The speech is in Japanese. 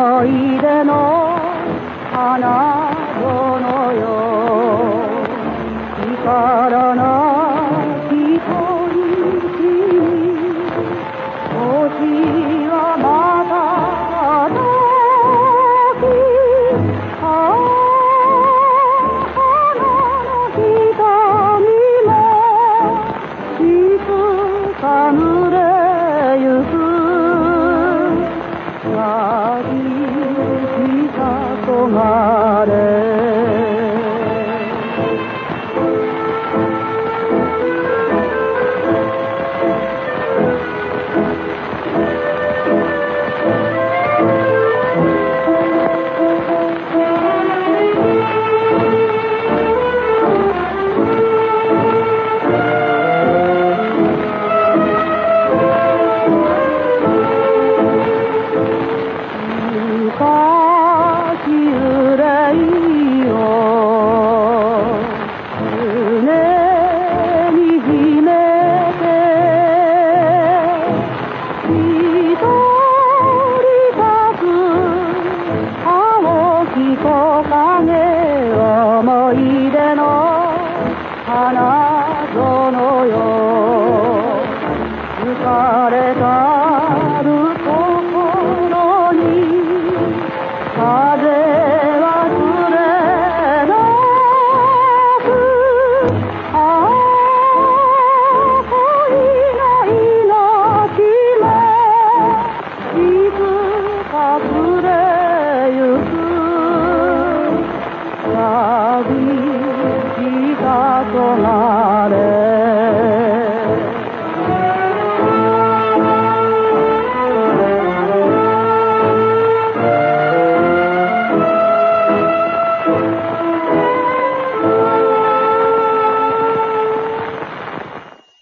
思い出の花園よ。光の हमारे का